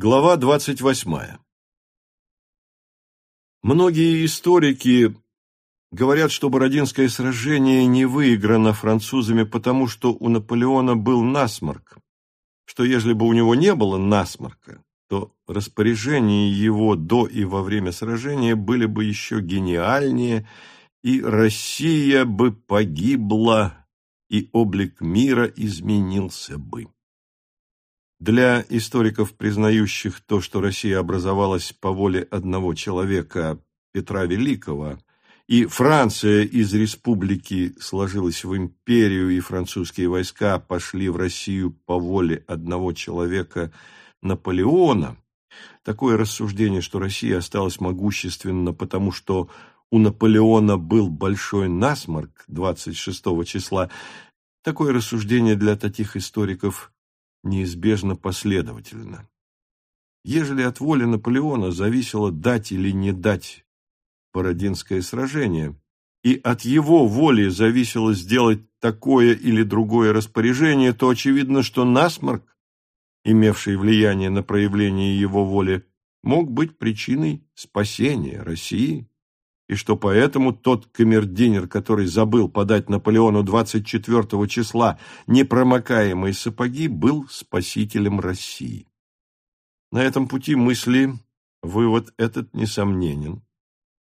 Глава двадцать восьмая Многие историки говорят, что Бородинское сражение не выиграно французами потому, что у Наполеона был насморк, что ежели бы у него не было насморка, то распоряжения его до и во время сражения были бы еще гениальнее, и Россия бы погибла, и облик мира изменился бы. Для историков, признающих то, что Россия образовалась по воле одного человека, Петра Великого, и Франция из республики сложилась в империю, и французские войска пошли в Россию по воле одного человека, Наполеона, такое рассуждение, что Россия осталась могущественна, потому что у Наполеона был большой насморк 26 числа, такое рассуждение для таких историков неизбежно последовательно. Ежели от воли Наполеона зависело дать или не дать Бородинское сражение, и от его воли зависело сделать такое или другое распоряжение, то очевидно, что насморк, имевший влияние на проявление его воли, мог быть причиной спасения России и что поэтому тот камердинер, который забыл подать Наполеону 24 числа непромокаемые сапоги, был спасителем России. На этом пути мысли вывод этот несомненен.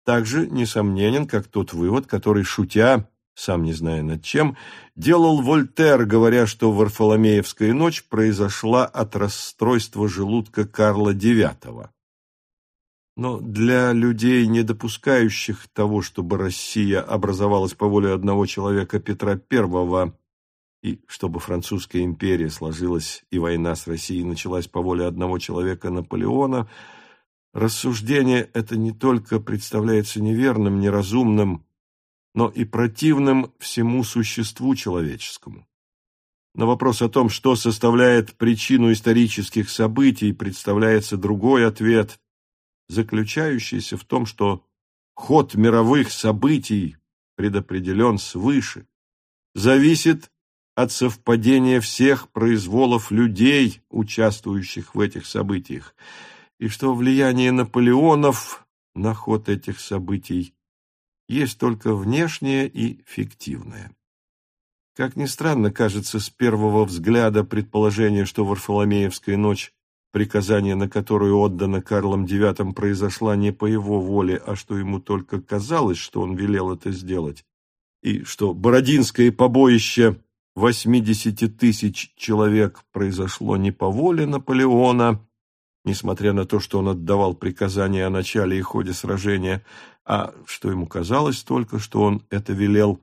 Также несомненен, как тот вывод, который, шутя, сам не зная над чем, делал Вольтер, говоря, что Варфоломеевская ночь произошла от расстройства желудка Карла IX. Но для людей, не допускающих того, чтобы Россия образовалась по воле одного человека Петра I, и чтобы французская империя сложилась и война с Россией началась по воле одного человека Наполеона, рассуждение это не только представляется неверным, неразумным, но и противным всему существу человеческому. На вопрос о том, что составляет причину исторических событий, представляется другой ответ, заключающийся в том, что ход мировых событий предопределен свыше, зависит от совпадения всех произволов людей, участвующих в этих событиях, и что влияние Наполеонов на ход этих событий есть только внешнее и фиктивное. Как ни странно, кажется с первого взгляда предположение, что Варфоломеевская ночь приказание на которую отдано Карлом IX, произошла не по его воле, а что ему только казалось, что он велел это сделать, и что Бородинское побоище 80 тысяч человек произошло не по воле Наполеона, несмотря на то, что он отдавал приказания о начале и ходе сражения, а что ему казалось только, что он это велел.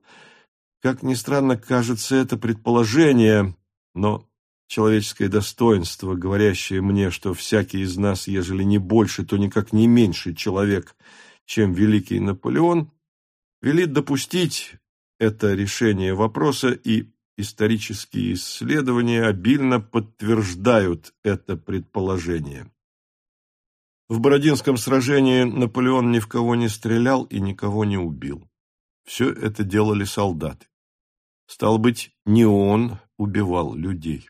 Как ни странно, кажется это предположение, но человеческое достоинство, говорящее мне, что всякий из нас, ежели не больше, то никак не меньше человек, чем великий Наполеон, велит допустить это решение вопроса, и исторические исследования обильно подтверждают это предположение. В Бородинском сражении Наполеон ни в кого не стрелял и никого не убил. Все это делали солдаты. Стал быть, не он убивал людей.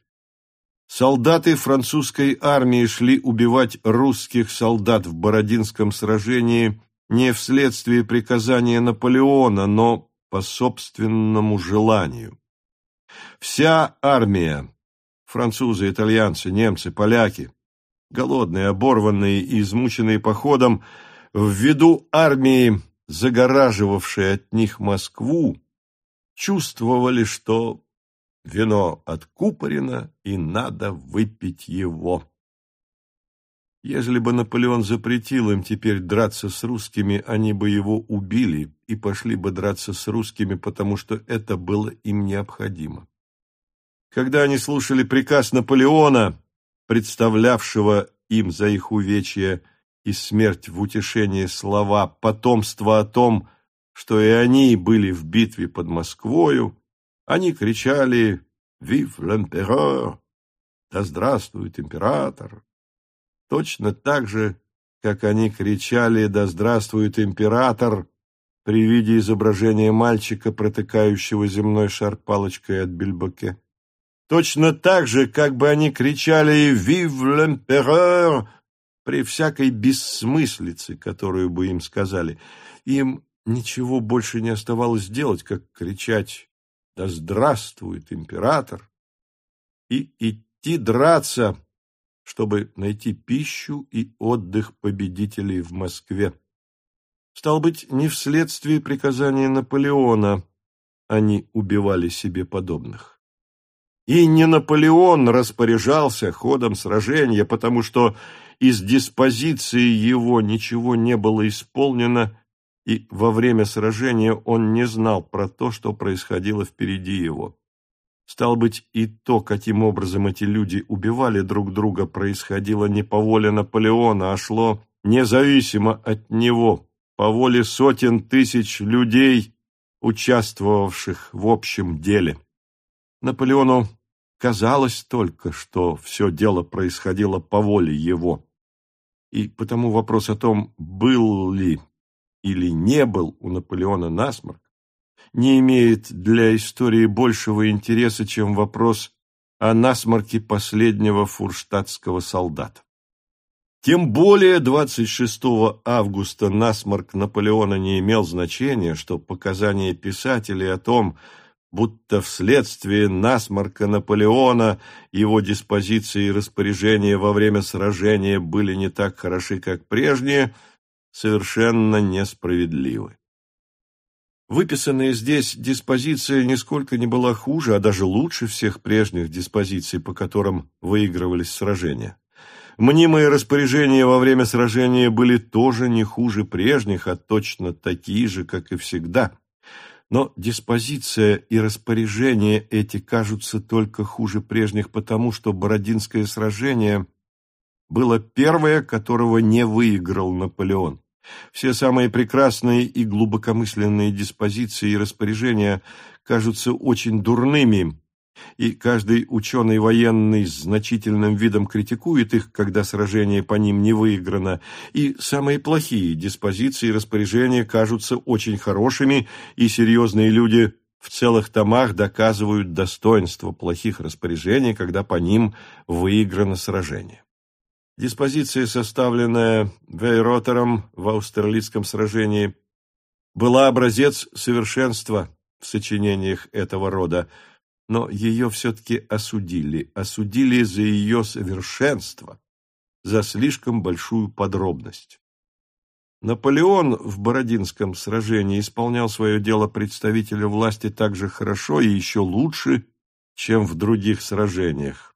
Солдаты французской армии шли убивать русских солдат в Бородинском сражении не вследствие приказания Наполеона, но по собственному желанию. Вся армия, французы, итальянцы, немцы, поляки, голодные, оборванные и измученные походом, в виду армии, загораживавшей от них Москву, чувствовали, что Вино откупорено, и надо выпить его. Ежели бы Наполеон запретил им теперь драться с русскими, они бы его убили и пошли бы драться с русскими, потому что это было им необходимо. Когда они слушали приказ Наполеона, представлявшего им за их увечья и смерть в утешение слова потомства о том, что и они были в битве под Москвою, они кричали «Вив l'empereur!» «Да здравствует император!» Точно так же, как они кричали «Да здравствует император!» при виде изображения мальчика, протыкающего земной шар палочкой от бельбоке. точно так же, как бы они кричали «Vive l'Empereur!» при всякой бессмыслице, которую бы им сказали. Им ничего больше не оставалось делать, как кричать «Да здравствует император!» и идти драться, чтобы найти пищу и отдых победителей в Москве. Стал быть, не вследствие приказания Наполеона они убивали себе подобных. И не Наполеон распоряжался ходом сражения, потому что из диспозиции его ничего не было исполнено, и во время сражения он не знал про то, что происходило впереди его. Стал быть, и то, каким образом эти люди убивали друг друга, происходило не по воле Наполеона, а шло независимо от него, по воле сотен тысяч людей, участвовавших в общем деле. Наполеону казалось только, что все дело происходило по воле его. И потому вопрос о том, был ли или не был у Наполеона насморк, не имеет для истории большего интереса, чем вопрос о насморке последнего фурштадтского солдата. Тем более 26 августа насморк Наполеона не имел значения, что показания писателей о том, будто вследствие насморка Наполеона его диспозиции и распоряжения во время сражения были не так хороши, как прежние, совершенно несправедливы. Выписанная здесь диспозиция нисколько не была хуже, а даже лучше всех прежних диспозиций, по которым выигрывались сражения. Мнимые распоряжения во время сражения были тоже не хуже прежних, а точно такие же, как и всегда. Но диспозиция и распоряжения эти кажутся только хуже прежних, потому что Бородинское сражение было первое, которого не выиграл Наполеон. Все самые прекрасные и глубокомысленные диспозиции и распоряжения кажутся очень дурными, и каждый ученый военный с значительным видом критикует их, когда сражение по ним не выиграно, и самые плохие диспозиции и распоряжения кажутся очень хорошими, и серьезные люди в целых томах доказывают достоинство плохих распоряжений, когда по ним выиграно сражение. Диспозиция, составленная Вейротером в австралийском сражении, была образец совершенства в сочинениях этого рода, но ее все-таки осудили, осудили за ее совершенство, за слишком большую подробность. Наполеон в Бородинском сражении исполнял свое дело представителя власти так же хорошо и еще лучше, чем в других сражениях.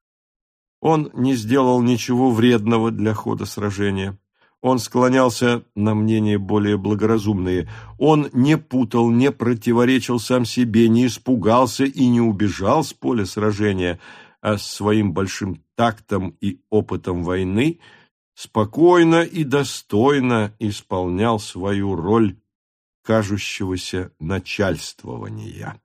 Он не сделал ничего вредного для хода сражения. Он склонялся на мнения более благоразумные. Он не путал, не противоречил сам себе, не испугался и не убежал с поля сражения, а своим большим тактом и опытом войны спокойно и достойно исполнял свою роль кажущегося начальствования.